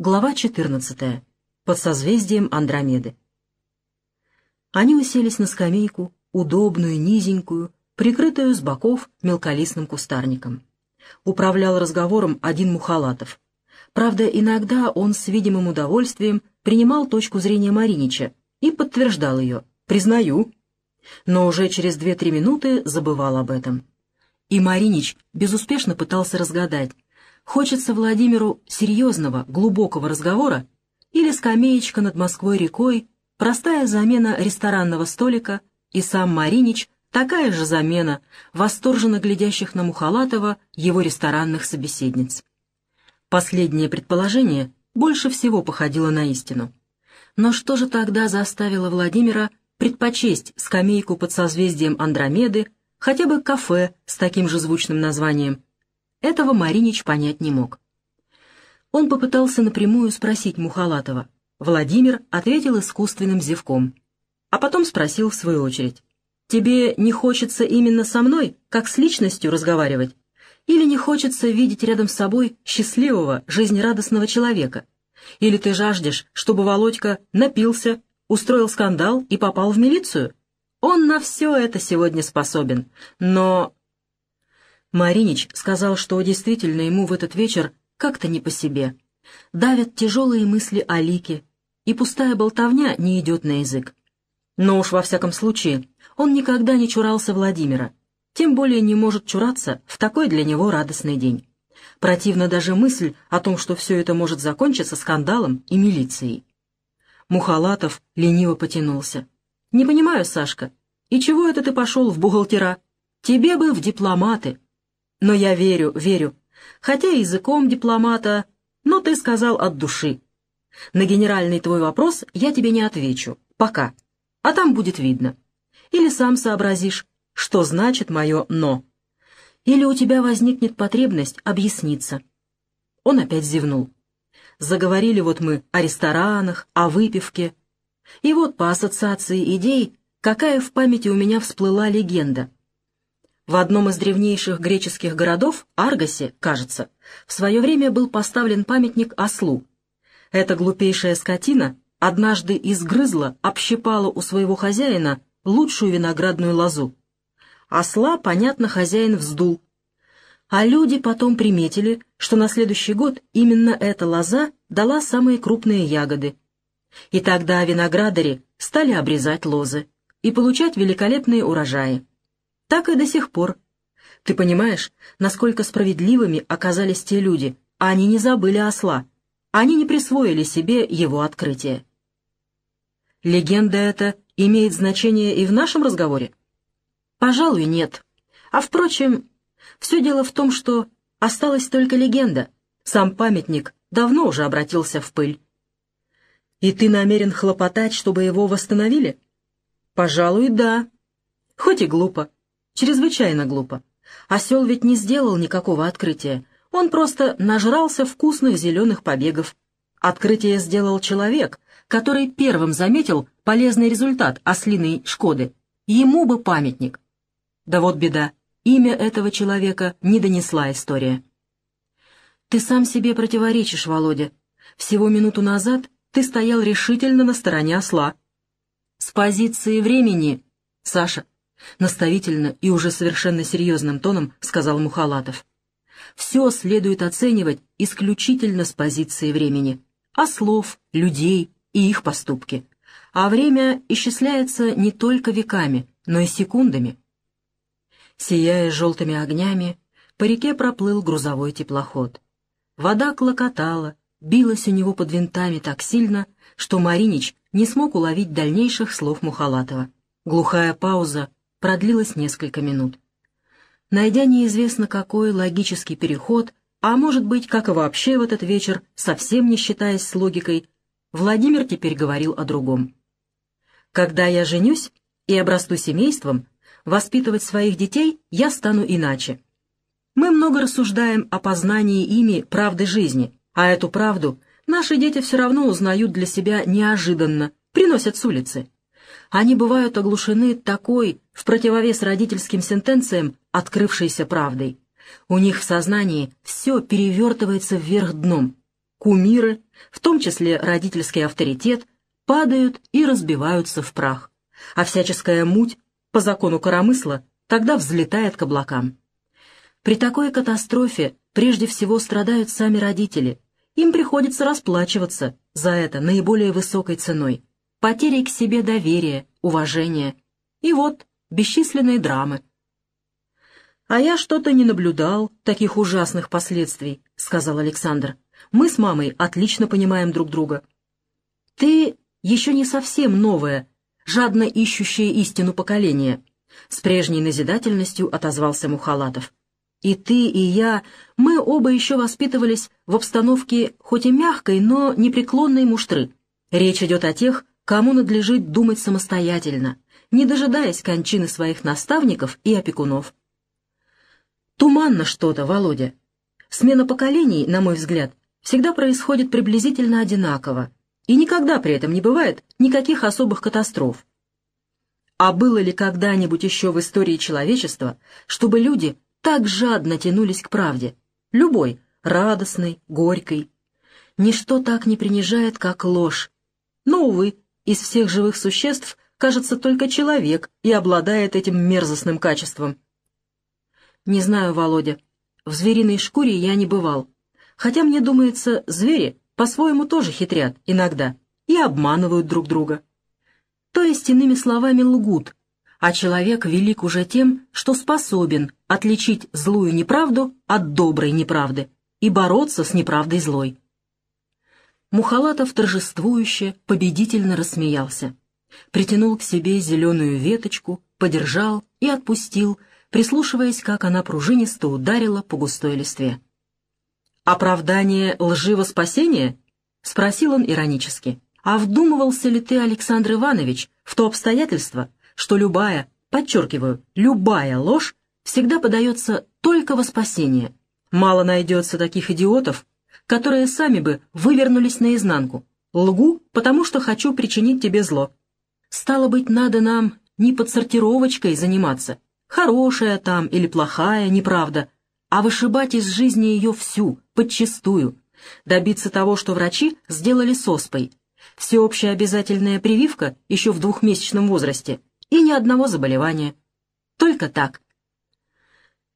Глава 14. Под созвездием Андромеды. Они уселись на скамейку, удобную, низенькую, прикрытую с боков мелколистным кустарником. Управлял разговором один Мухалатов. Правда, иногда он с видимым удовольствием принимал точку зрения Маринича и подтверждал ее «признаю», но уже через две-три минуты забывал об этом. И Маринич безуспешно пытался разгадать, хочется Владимиру серьезного, глубокого разговора или скамеечка над Москвой-рекой, простая замена ресторанного столика и сам Маринич такая же замена восторженно глядящих на Мухалатова его ресторанных собеседниц. Последнее предположение больше всего походило на истину. Но что же тогда заставило Владимира предпочесть скамейку под созвездием Андромеды хотя бы кафе с таким же звучным названием. Этого Маринич понять не мог. Он попытался напрямую спросить Мухалатова. Владимир ответил искусственным зевком. А потом спросил в свою очередь. «Тебе не хочется именно со мной, как с личностью, разговаривать? Или не хочется видеть рядом с собой счастливого, жизнерадостного человека? Или ты жаждешь, чтобы Володька напился, устроил скандал и попал в милицию? Он на все это сегодня способен, но...» Маринич сказал, что действительно ему в этот вечер как-то не по себе. Давят тяжелые мысли о Лике, и пустая болтовня не идет на язык. Но уж во всяком случае он никогда не чурался Владимира, тем более не может чураться в такой для него радостный день. Противна даже мысль о том, что все это может закончиться скандалом и милицией. Мухалатов лениво потянулся. «Не понимаю, Сашка, и чего это ты пошел в бухгалтера? Тебе бы в дипломаты». «Но я верю, верю. Хотя языком дипломата, но ты сказал от души. На генеральный твой вопрос я тебе не отвечу. Пока. А там будет видно. Или сам сообразишь, что значит мое «но». Или у тебя возникнет потребность объясниться». Он опять зевнул. Заговорили вот мы о ресторанах, о выпивке, и вот по ассоциации идей, какая в памяти у меня всплыла легенда. В одном из древнейших греческих городов, Аргосе, кажется, в свое время был поставлен памятник ослу. Эта глупейшая скотина однажды изгрызла, общипала у своего хозяина лучшую виноградную лозу. Осла, понятно, хозяин вздул. А люди потом приметили, что на следующий год именно эта лоза дала самые крупные ягоды — и тогда виноградари стали обрезать лозы и получать великолепные урожаи. Так и до сих пор. Ты понимаешь, насколько справедливыми оказались те люди, они не забыли осла. Они не присвоили себе его открытие. Легенда эта имеет значение и в нашем разговоре? Пожалуй, нет. А впрочем, все дело в том, что осталась только легенда. Сам памятник давно уже обратился в пыль. И ты намерен хлопотать, чтобы его восстановили? Пожалуй, да. Хоть и глупо. Чрезвычайно глупо. Осел ведь не сделал никакого открытия. Он просто нажрался вкусных зеленых побегов. Открытие сделал человек, который первым заметил полезный результат ослиной «Шкоды». Ему бы памятник. Да вот беда. Имя этого человека не донесла история. Ты сам себе противоречишь, Володя. Всего минуту назад ты стоял решительно на стороне осла. С позиции времени, Саша, наставительно и уже совершенно серьезным тоном сказал Мухалатов. Все следует оценивать исключительно с позиции времени, ослов, людей и их поступки. А время исчисляется не только веками, но и секундами. Сияя желтыми огнями, по реке проплыл грузовой теплоход. Вода клокотала, билась у него под винтами так сильно, что Маринич не смог уловить дальнейших слов Мухалатова. Глухая пауза продлилась несколько минут. Найдя неизвестно какой логический переход, а может быть, как и вообще в этот вечер, совсем не считаясь с логикой, Владимир теперь говорил о другом. «Когда я женюсь и обрасту семейством, воспитывать своих детей я стану иначе. Мы много рассуждаем о познании ими правды жизни, а эту правду наши дети все равно узнают для себя неожиданно, приносят с улицы. Они бывают оглушены такой, в противовес родительским сентенциям, открывшейся правдой. У них в сознании все перевертывается вверх дном. кумиры, в том числе родительский авторитет, падают и разбиваются в прах, а всяческая муть, по закону коромысла, тогда взлетает к облакам. При такой катастрофе прежде всего страдают сами родители. Им приходится расплачиваться за это наиболее высокой ценой, потерей к себе доверия, уважения. И вот бесчисленные драмы. «А я что-то не наблюдал таких ужасных последствий», — сказал Александр. «Мы с мамой отлично понимаем друг друга». «Ты еще не совсем новое, жадно ищущее истину поколение», — с прежней назидательностью отозвался Мухалатов. «И ты, и я, мы оба еще воспитывались в обстановке хоть и мягкой, но непреклонной муштры. Речь идет о тех, кому надлежит думать самостоятельно, не дожидаясь кончины своих наставников и опекунов. Туманно что-то, Володя. Смена поколений, на мой взгляд, всегда происходит приблизительно одинаково, и никогда при этом не бывает никаких особых катастроф. А было ли когда-нибудь еще в истории человечества, чтобы люди так жадно тянулись к правде, любой, радостной, горькой? Ничто так не принижает, как ложь. Но, увы, из всех живых существ – кажется, только человек и обладает этим мерзостным качеством. Не знаю, Володя, в звериной шкуре я не бывал. Хотя, мне думается, звери по-своему тоже хитрят иногда и обманывают друг друга. То есть, иными словами, лгут, а человек велик уже тем, что способен отличить злую неправду от доброй неправды и бороться с неправдой злой. Мухалатов торжествующе, победительно рассмеялся притянул к себе зеленую веточку, подержал и отпустил, прислушиваясь, как она пружинисто ударила по густой листве. «Оправдание лживо спасения?» — спросил он иронически. «А вдумывался ли ты, Александр Иванович, в то обстоятельство, что любая, подчеркиваю, любая ложь всегда подается только во спасение? Мало найдется таких идиотов, которые сами бы вывернулись наизнанку. Лгу, потому что хочу причинить тебе зло. Стало быть, надо нам не подсортировочкой заниматься, хорошая там или плохая, неправда, а вышибать из жизни ее всю, подчистую, добиться того, что врачи сделали с оспой, всеобщая обязательная прививка еще в двухмесячном возрасте и ни одного заболевания. Только так.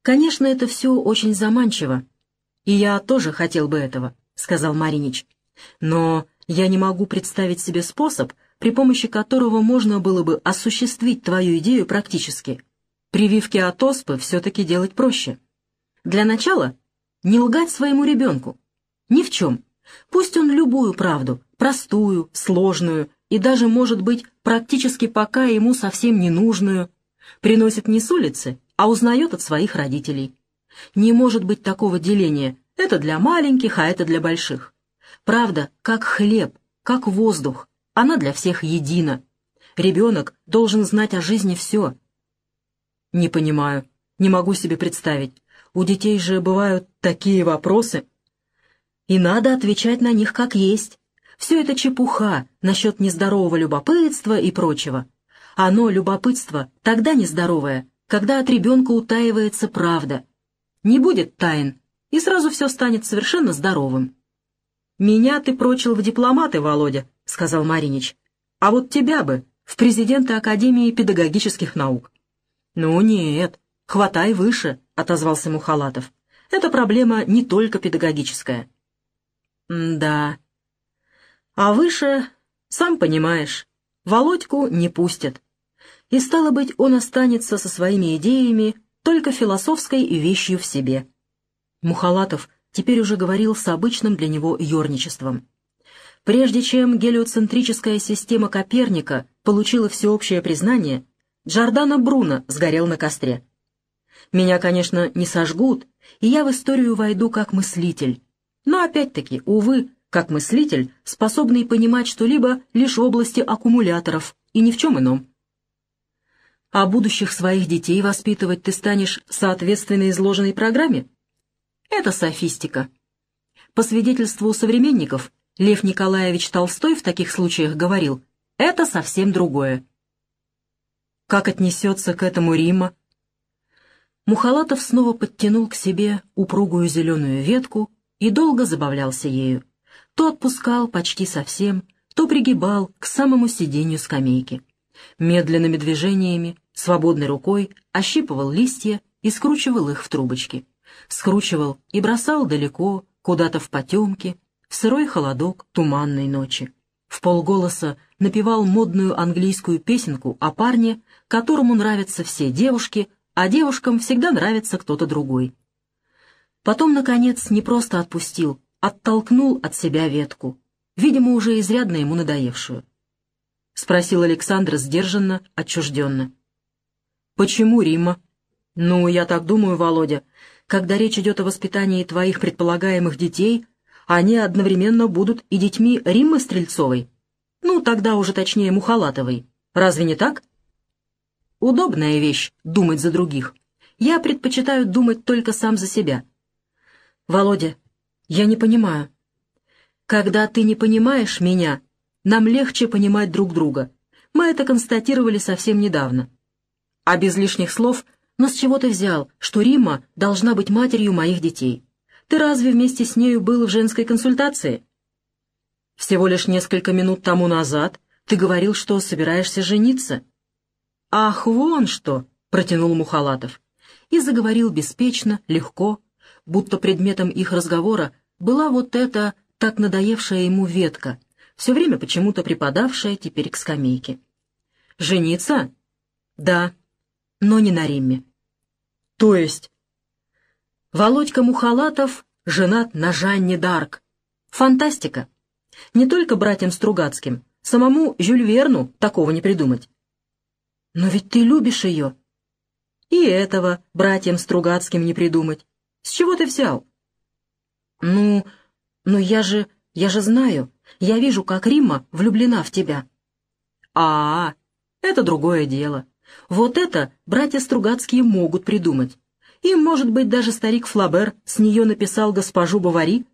Конечно, это все очень заманчиво, и я тоже хотел бы этого, — сказал Маринич. Но я не могу представить себе способ, при помощи которого можно было бы осуществить твою идею практически. Прививки от оспы все-таки делать проще. Для начала не лгать своему ребенку. Ни в чем. Пусть он любую правду, простую, сложную и даже, может быть, практически пока ему совсем не нужную, приносит не с улицы, а узнает от своих родителей. Не может быть такого деления. Это для маленьких, а это для больших. Правда, как хлеб, как воздух, она для всех едина. Ребенок должен знать о жизни все. Не понимаю, не могу себе представить. У детей же бывают такие вопросы. И надо отвечать на них как есть. Все это чепуха насчет нездорового любопытства и прочего. Оно, любопытство, тогда нездоровое, когда от ребенка утаивается правда. Не будет тайн, и сразу все станет совершенно здоровым. Меня ты прочил в дипломаты, Володя, — сказал Маринич. «А вот тебя бы в президенты Академии педагогических наук». «Ну нет, хватай выше», — отозвался Мухалатов. «Это проблема не только педагогическая». «Да. А выше, сам понимаешь, Володьку не пустят. И стало быть, он останется со своими идеями только философской вещью в себе». Мухалатов теперь уже говорил с обычным для него ерничеством. Прежде чем гелиоцентрическая система Коперника получила всеобщее признание, Джордано Бруно сгорел на костре. Меня, конечно, не сожгут, и я в историю войду как мыслитель. Но опять-таки, увы, как мыслитель, способный понимать что-либо лишь в области аккумуляторов и ни в чем ином. А будущих своих детей воспитывать ты станешь соответственно изложенной программе? Это софистика. По свидетельству современников, Лев Николаевич Толстой в таких случаях говорил, это совсем другое. Как отнесется к этому Рима? Мухалатов снова подтянул к себе упругую зеленую ветку и долго забавлялся ею. то отпускал почти совсем, то пригибал к самому сиденью скамейки. Медленными движениями, свободной рукой ощипывал листья и скручивал их в трубочки. Скручивал и бросал далеко, куда-то в потемки, в сырой холодок туманной ночи. В полголоса напевал модную английскую песенку о парне, которому нравятся все девушки, а девушкам всегда нравится кто-то другой. Потом, наконец, не просто отпустил, оттолкнул от себя ветку, видимо, уже изрядно ему надоевшую. Спросил Александр сдержанно, отчужденно. «Почему Рима?» «Ну, я так думаю, Володя, когда речь идет о воспитании твоих предполагаемых детей, они одновременно будут и детьми Риммы Стрельцовой. Ну, тогда уже точнее Мухалатовой. Разве не так?» Удобная вещь — думать за других. Я предпочитаю думать только сам за себя. Володя, я не понимаю. Когда ты не понимаешь меня, нам легче понимать друг друга. Мы это констатировали совсем недавно. А без лишних слов, но с чего ты взял, что Римма должна быть матерью моих детей? Ты разве вместе с нею был в женской консультации? Всего лишь несколько минут тому назад ты говорил, что собираешься жениться. «Ах, вон что!» — протянул Мухалатов. И заговорил беспечно, легко, будто предметом их разговора была вот эта так надоевшая ему ветка, все время почему-то припадавшая теперь к скамейке. «Жениться?» «Да, но не на Римме». «То есть?» Володька Мухалатов женат на Жанне Дарк. Фантастика. Не только братьям Стругацким, самому Жюль Верну такого не придумать. «Но ведь ты любишь ее». «И этого братьям Стругацким не придумать. С чего ты взял?» «Ну, ну я же, я же знаю. Я вижу, как Римма влюблена в тебя». «А, -а это другое дело. Вот это братья Стругацкие могут придумать. И, может быть, даже старик Флабер с нее написал госпожу Бавари?»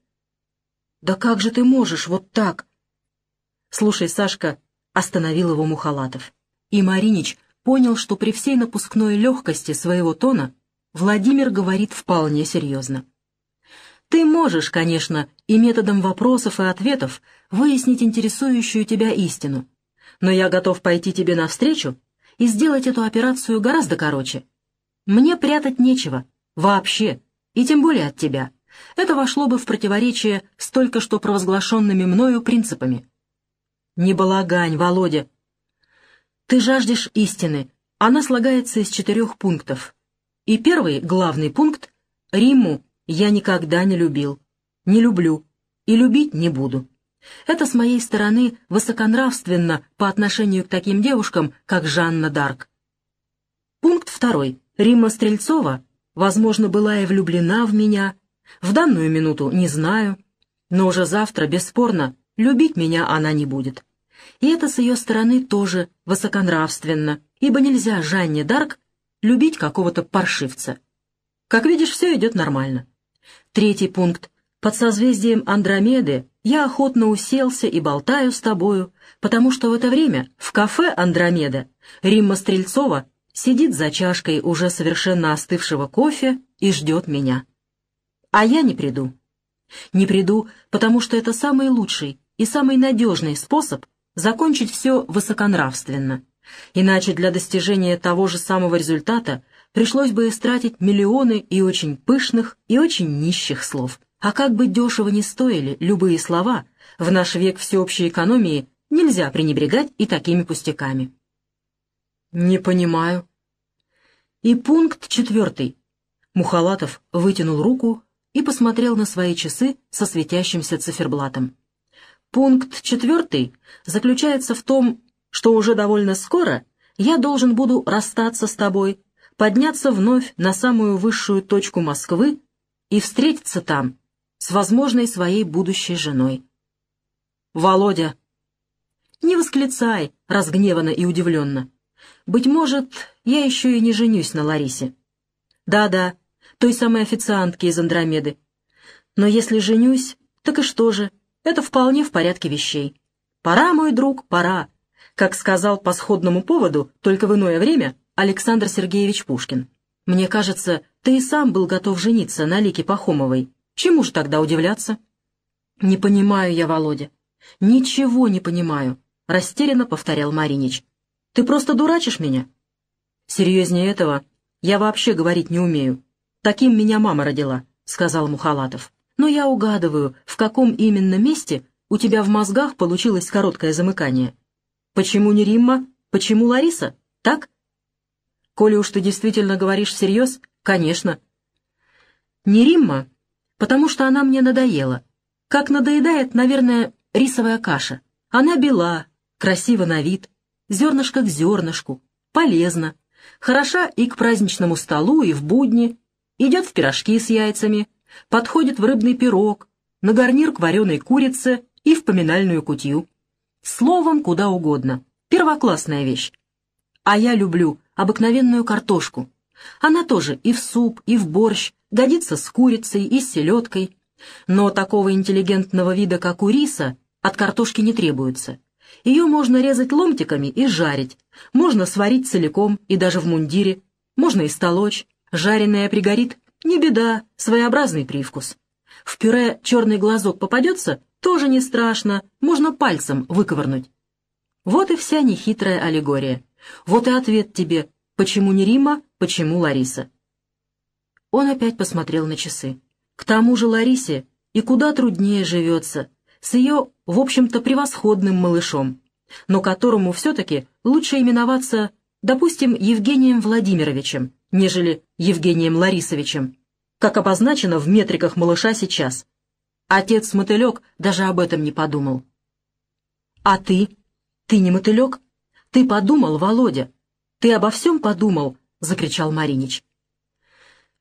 «Да как же ты можешь вот так?» «Слушай, Сашка», — остановил его Мухалатов. И Маринич понял, что при всей напускной легкости своего тона Владимир говорит вполне серьезно. Ты можешь, конечно, и методом вопросов и ответов выяснить интересующую тебя истину, но я готов пойти тебе навстречу и сделать эту операцию гораздо короче. Мне прятать нечего, вообще, и тем более от тебя. Это вошло бы в противоречие с только что провозглашенными мною принципами. Не балагань, Володя, ты жаждешь истины. Она слагается из четырех пунктов. И первый, главный пункт — Римму я никогда не любил, не люблю и любить не буду. Это с моей стороны высоконравственно по отношению к таким девушкам, как Жанна Дарк. Пункт второй. Римма Стрельцова, возможно, была и влюблена в меня. В данную минуту не знаю, но уже завтра, бесспорно, любить меня она не будет. И это с ее стороны тоже высоконравственно, ибо нельзя Жанне Дарк любить какого-то паршивца. Как видишь, все идет нормально. Третий пункт. Под созвездием Андромеды я охотно уселся и болтаю с тобою, потому что в это время в кафе «Андромеда» Римма Стрельцова сидит за чашкой уже совершенно остывшего кофе и ждет меня. А я не приду. Не приду, потому что это самый лучший и самый надежный способ закончить все высоконравственно. Иначе для достижения того же самого результата пришлось бы истратить миллионы и очень пышных, и очень нищих слов. А как бы дешево не стоили любые слова, в наш век всеобщей экономии нельзя пренебрегать и такими пустяками. «Не понимаю». И пункт четвертый. Мухалатов вытянул руку и посмотрел на свои часы со светящимся циферблатом. Пункт четвертый заключается в том, что уже довольно скоро я должен буду расстаться с тобой, подняться вновь на самую высшую точку Москвы и встретиться там с возможной своей будущей женой. Володя. Не восклицай, разгневанно и удивленно. Быть может, я еще и не женюсь на Ларисе. Да-да, той самой официантке из Андромеды. Но если женюсь, так и что же? Это вполне в порядке вещей. Пора, мой друг, пора. Как сказал по сходному поводу, только в иное время, Александр Сергеевич Пушкин. Мне кажется, ты и сам был готов жениться на Лике Пахомовой. Чему же тогда удивляться? «Не понимаю я, Володя. Ничего не понимаю», — растерянно повторял Маринич. «Ты просто дурачишь меня?» «Серьезнее этого я вообще говорить не умею. Таким меня мама родила», — сказал Мухалатов. «Но я угадываю, в каком именно месте у тебя в мозгах получилось короткое замыкание. Почему не Римма? Почему Лариса? Так?» «Коли уж ты действительно говоришь всерьез, конечно». «Не Римма, потому что она мне надоела», как надоедает, наверное, рисовая каша. Она бела, красива на вид, зернышко к зернышку, полезна, хороша и к праздничному столу, и в будни, идет в пирожки с яйцами, подходит в рыбный пирог, на гарнир к вареной курице и в поминальную кутью. Словом, куда угодно. Первоклассная вещь. А я люблю обыкновенную картошку. Она тоже и в суп, и в борщ, годится с курицей и с селедкой, но такого интеллигентного вида, как у риса, от картошки не требуется. Ее можно резать ломтиками и жарить, можно сварить целиком и даже в мундире, можно и столочь. Жареная пригорит — не беда, своеобразный привкус. В пюре черный глазок попадется — тоже не страшно, можно пальцем выковырнуть. Вот и вся нехитрая аллегория. Вот и ответ тебе, почему не Рима, почему Лариса. Он опять посмотрел на часы. К тому же Ларисе и куда труднее живется, с ее, в общем-то, превосходным малышом, но которому все-таки лучше именоваться, допустим, Евгением Владимировичем, нежели Евгением Ларисовичем, как обозначено в метриках малыша сейчас. Отец-мотылек даже об этом не подумал. «А ты? Ты не мотылек? Ты подумал, Володя? Ты обо всем подумал?» — закричал Маринич.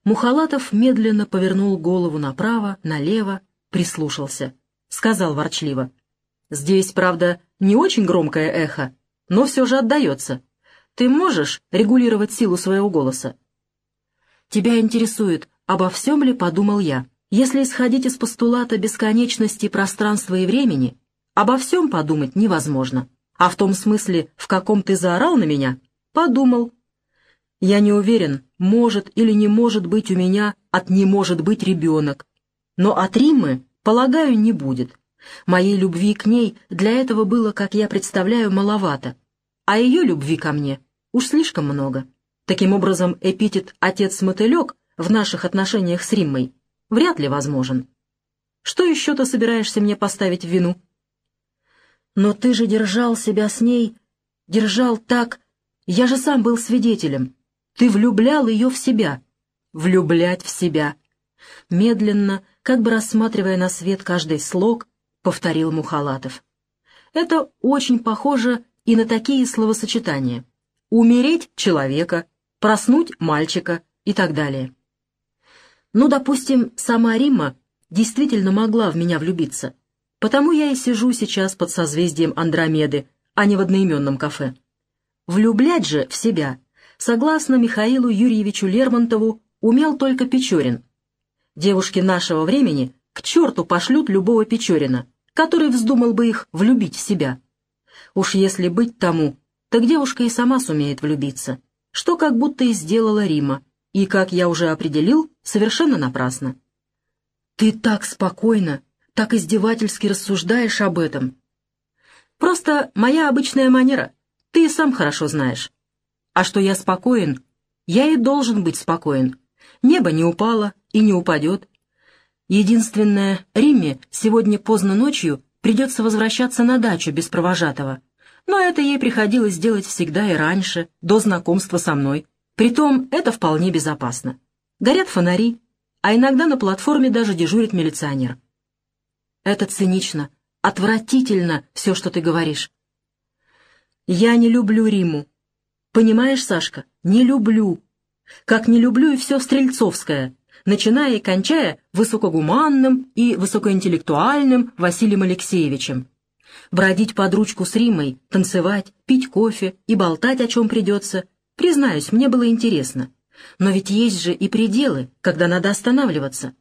Мухалатов медленно повернул голову направо, налево, прислушался. Сказал ворчливо. «Здесь, правда, не очень громкое эхо, но все же отдается. Ты можешь регулировать силу своего голоса?» «Тебя интересует, обо всем ли подумал я? Если исходить из постулата бесконечности пространства и времени, обо всем подумать невозможно. А в том смысле, в каком ты заорал на меня, подумал, я не уверен, может или не может быть у меня от «не может быть» ребенок. Но от Риммы, полагаю, не будет. Моей любви к ней для этого было, как я представляю, маловато. А ее любви ко мне уж слишком много. Таким образом, эпитет «отец-мотылек» в наших отношениях с Риммой вряд ли возможен. Что еще ты собираешься мне поставить в вину? Но ты же держал себя с ней, держал так... Я же сам был свидетелем. Ты влюблял ее в себя. Влюблять в себя. Медленно, как бы рассматривая на свет каждый слог, повторил Мухалатов. Это очень похоже и на такие словосочетания. Умереть человека, проснуть мальчика и так далее. Ну, допустим, сама Римма действительно могла в меня влюбиться. Потому я и сижу сейчас под созвездием Андромеды, а не в одноименном кафе. Влюблять же в себя согласно Михаилу Юрьевичу Лермонтову, умел только Печорин. Девушки нашего времени к черту пошлют любого Печорина, который вздумал бы их влюбить в себя. Уж если быть тому, так девушка и сама сумеет влюбиться, что как будто и сделала Рима, и, как я уже определил, совершенно напрасно. «Ты так спокойно, так издевательски рассуждаешь об этом», Просто моя обычная манера. Ты сам хорошо знаешь. А что я спокоен, я и должен быть спокоен. Небо не упало и не упадет. Единственное, Римме сегодня поздно ночью придется возвращаться на дачу без провожатого. Но это ей приходилось делать всегда и раньше, до знакомства со мной. Притом это вполне безопасно. Горят фонари, а иногда на платформе даже дежурит милиционер. Это цинично, отвратительно все, что ты говоришь. Я не люблю Риму, Понимаешь, Сашка, не люблю. Как не люблю и все Стрельцовское, начиная и кончая высокогуманным и высокоинтеллектуальным Василием Алексеевичем. Бродить под ручку с Римой, танцевать, пить кофе и болтать, о чем придется, признаюсь, мне было интересно. Но ведь есть же и пределы, когда надо останавливаться.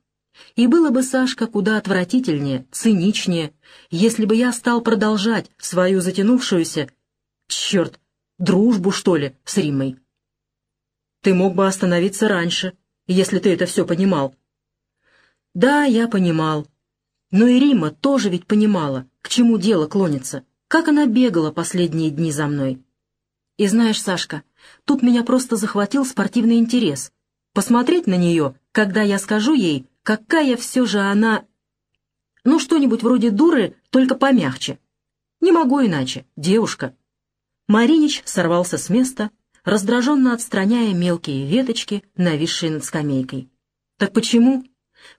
И было бы, Сашка, куда отвратительнее, циничнее, если бы я стал продолжать свою затянувшуюся... Черт, Дружбу, что ли, с Риммой? Ты мог бы остановиться раньше, если ты это все понимал. Да, я понимал. Но и Рима тоже ведь понимала, к чему дело клонится, как она бегала последние дни за мной. И знаешь, Сашка, тут меня просто захватил спортивный интерес. Посмотреть на нее, когда я скажу ей, какая все же она... Ну, что-нибудь вроде дуры, только помягче. Не могу иначе, девушка. Маринич сорвался с места, раздраженно отстраняя мелкие веточки, нависшие над скамейкой. «Так почему?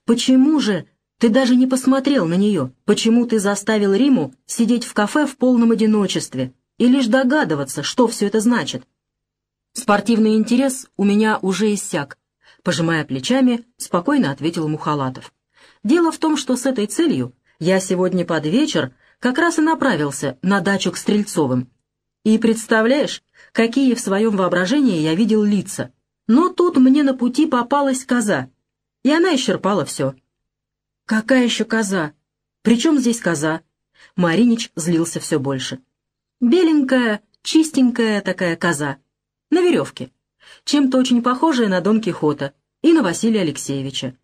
Почему же ты даже не посмотрел на нее? Почему ты заставил Риму сидеть в кафе в полном одиночестве и лишь догадываться, что все это значит?» «Спортивный интерес у меня уже иссяк», — пожимая плечами, спокойно ответил Мухалатов. «Дело в том, что с этой целью я сегодня под вечер как раз и направился на дачу к Стрельцовым. И представляешь, какие в своем воображении я видел лица. Но тут мне на пути попалась коза, и она исчерпала все. «Какая еще коза? Причем здесь коза?» Маринич злился все больше. «Беленькая, чистенькая такая коза. На веревке. Чем-то очень похожая на Дон Кихота и на Василия Алексеевича.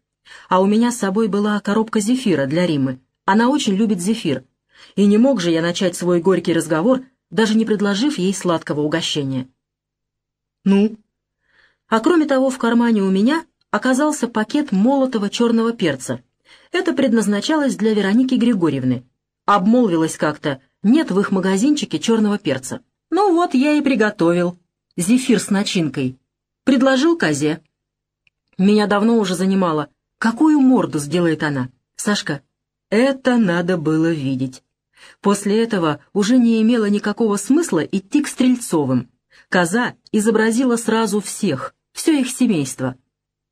А у меня с собой была коробка зефира для Римы. Она очень любит зефир. И не мог же я начать свой горький разговор даже не предложив ей сладкого угощения. «Ну?» А кроме того, в кармане у меня оказался пакет молотого черного перца. Это предназначалось для Вероники Григорьевны. Обмолвилась как-то, нет в их магазинчике черного перца. Ну вот, я и приготовил. Зефир с начинкой. Предложил козе. Меня давно уже занимало, какую морду сделает она. Сашка, это надо было видеть. После этого уже не имело никакого смысла идти к Стрельцовым. Коза изобразила сразу всех, все их семейство.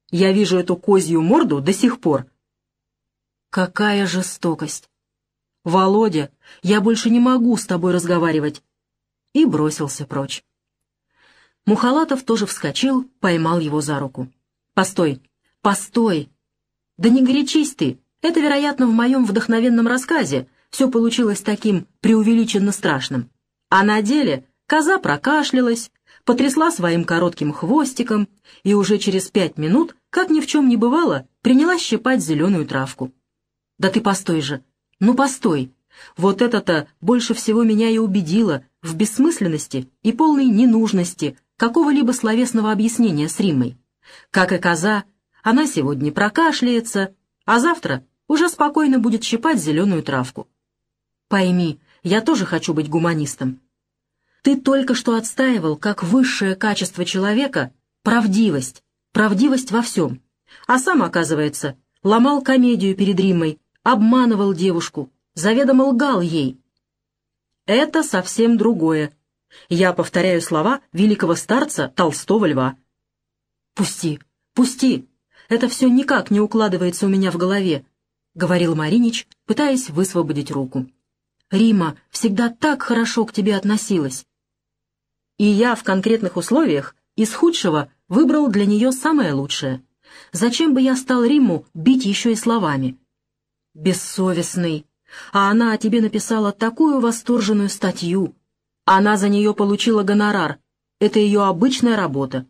Я вижу эту козью морду до сих пор. Какая жестокость! Володя, я больше не могу с тобой разговаривать. И бросился прочь. Мухалатов тоже вскочил, поймал его за руку. «Постой! Постой! Да не горячись ты! Это, вероятно, в моем вдохновенном рассказе, все получилось таким преувеличенно страшным. А на деле коза прокашлялась, потрясла своим коротким хвостиком и уже через пять минут, как ни в чем не бывало, приняла щипать зеленую травку. «Да ты постой же! Ну постой! Вот это-то больше всего меня и убедило в бессмысленности и полной ненужности какого-либо словесного объяснения с Риммой. Как и коза, она сегодня прокашляется, а завтра уже спокойно будет щипать зеленую травку. Пойми, я тоже хочу быть гуманистом. Ты только что отстаивал, как высшее качество человека, правдивость, правдивость во всем. А сам, оказывается, ломал комедию перед Риммой, обманывал девушку, заведомо лгал ей. Это совсем другое. Я повторяю слова великого старца Толстого Льва. «Пусти, пусти! Это все никак не укладывается у меня в голове», — говорил Маринич, пытаясь высвободить руку. Рима всегда так хорошо к тебе относилась. И я в конкретных условиях из худшего выбрал для нее самое лучшее. Зачем бы я стал Риму бить еще и словами? Бессовестный. А она о тебе написала такую восторженную статью. Она за нее получила гонорар. Это ее обычная работа.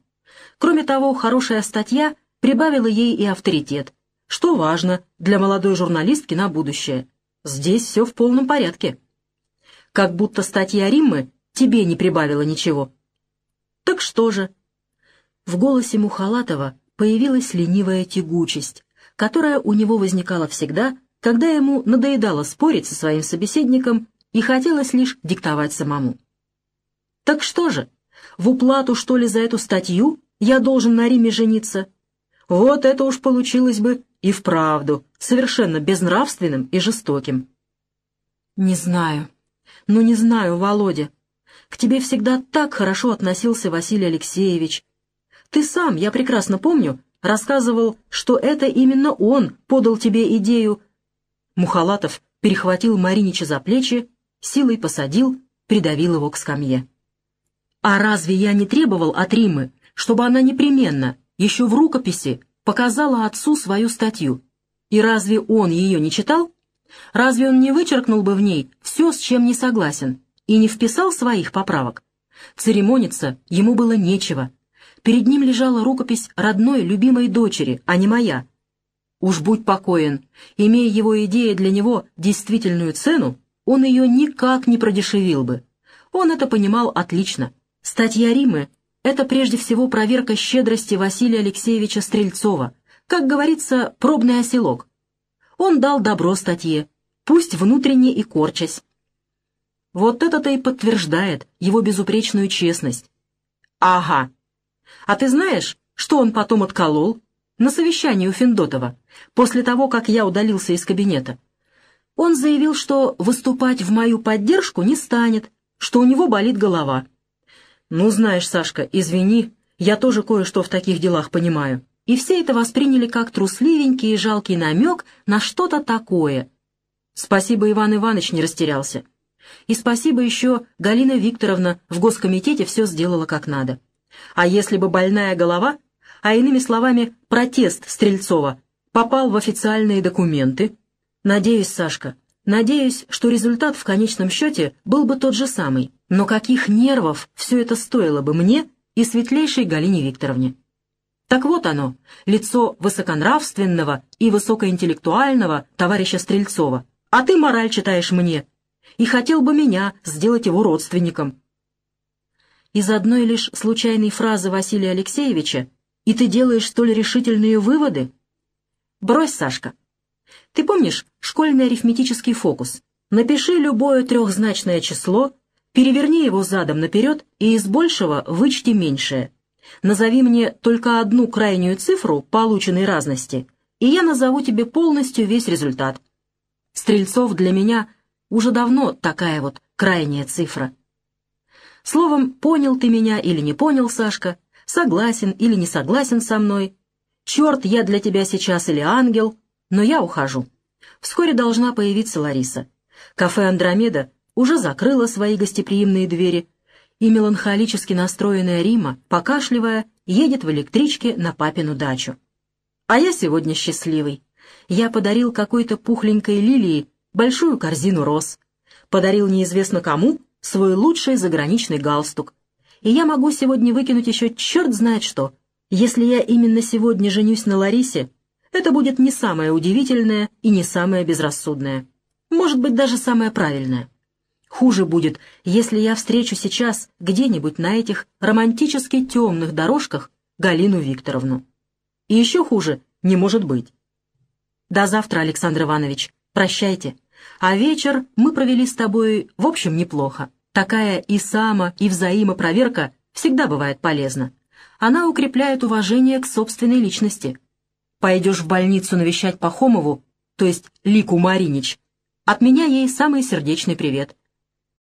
Кроме того, хорошая статья прибавила ей и авторитет, что важно для молодой журналистки на будущее. Здесь все в полном порядке. Как будто статья Риммы тебе не прибавила ничего. Так что же? В голосе Мухалатова появилась ленивая тягучесть, которая у него возникала всегда, когда ему надоедало спорить со своим собеседником и хотелось лишь диктовать самому. Так что же, в уплату, что ли, за эту статью я должен на Риме жениться? Вот это уж получилось бы и вправду совершенно безнравственным и жестоким. «Не знаю. Ну, не знаю, Володя. К тебе всегда так хорошо относился Василий Алексеевич. Ты сам, я прекрасно помню, рассказывал, что это именно он подал тебе идею». Мухалатов перехватил Маринича за плечи, силой посадил, придавил его к скамье. «А разве я не требовал от Римы, чтобы она непременно, еще в рукописи, показала отцу свою статью. И разве он ее не читал? Разве он не вычеркнул бы в ней все, с чем не согласен, и не вписал своих поправок? Церемониться ему было нечего. Перед ним лежала рукопись родной любимой дочери, а не моя. Уж будь покоен, имея его идея для него действительную цену, он ее никак не продешевил бы. Он это понимал отлично. Статья Римы — это прежде всего проверка щедрости Василия Алексеевича Стрельцова, как говорится, пробный оселок. Он дал добро статье, пусть внутренне и корчась. Вот это-то и подтверждает его безупречную честность. Ага. А ты знаешь, что он потом отколол на совещании у Финдотова, после того, как я удалился из кабинета? Он заявил, что выступать в мою поддержку не станет, что у него болит голова. Ну, знаешь, Сашка, извини, я тоже кое-что в таких делах понимаю. И все это восприняли как трусливенький и жалкий намек на что-то такое. Спасибо, Иван Иванович не растерялся. И спасибо еще Галина Викторовна в госкомитете все сделала как надо. А если бы больная голова, а иными словами протест Стрельцова, попал в официальные документы, надеюсь, Сашка, надеюсь, что результат в конечном счете был бы тот же самый, но каких нервов все это стоило бы мне и светлейшей Галине Викторовне. Так вот оно, лицо высоконравственного и высокоинтеллектуального товарища Стрельцова, а ты мораль читаешь мне, и хотел бы меня сделать его родственником. Из одной лишь случайной фразы Василия Алексеевича «И ты делаешь столь решительные выводы?» Брось, Сашка. Ты помнишь школьный арифметический фокус? Напиши любое трехзначное число, переверни его задом наперед и из большего вычти меньшее. Назови мне только одну крайнюю цифру полученной разности, и я назову тебе полностью весь результат. Стрельцов для меня уже давно такая вот крайняя цифра. Словом, понял ты меня или не понял, Сашка, согласен или не согласен со мной, черт я для тебя сейчас или ангел, но я ухожу. Вскоре должна появиться Лариса. Кафе «Андромеда» уже закрыло свои гостеприимные двери, и меланхолически настроенная Рима, покашливая, едет в электричке на папину дачу. А я сегодня счастливый. Я подарил какой-то пухленькой лилии большую корзину роз. Подарил неизвестно кому свой лучший заграничный галстук. И я могу сегодня выкинуть еще черт знает что. Если я именно сегодня женюсь на Ларисе, это будет не самое удивительное и не самое безрассудное. Может быть, даже самое правильное. Хуже будет, если я встречу сейчас где-нибудь на этих романтически темных дорожках Галину Викторовну. И еще хуже не может быть. До завтра, Александр Иванович. Прощайте. А вечер мы провели с тобой, в общем, неплохо. Такая и само, и взаимопроверка всегда бывает полезна. Она укрепляет уважение к собственной личности. Пойдешь в больницу навещать Пахомову, то есть Лику Маринич, от меня ей самый сердечный привет.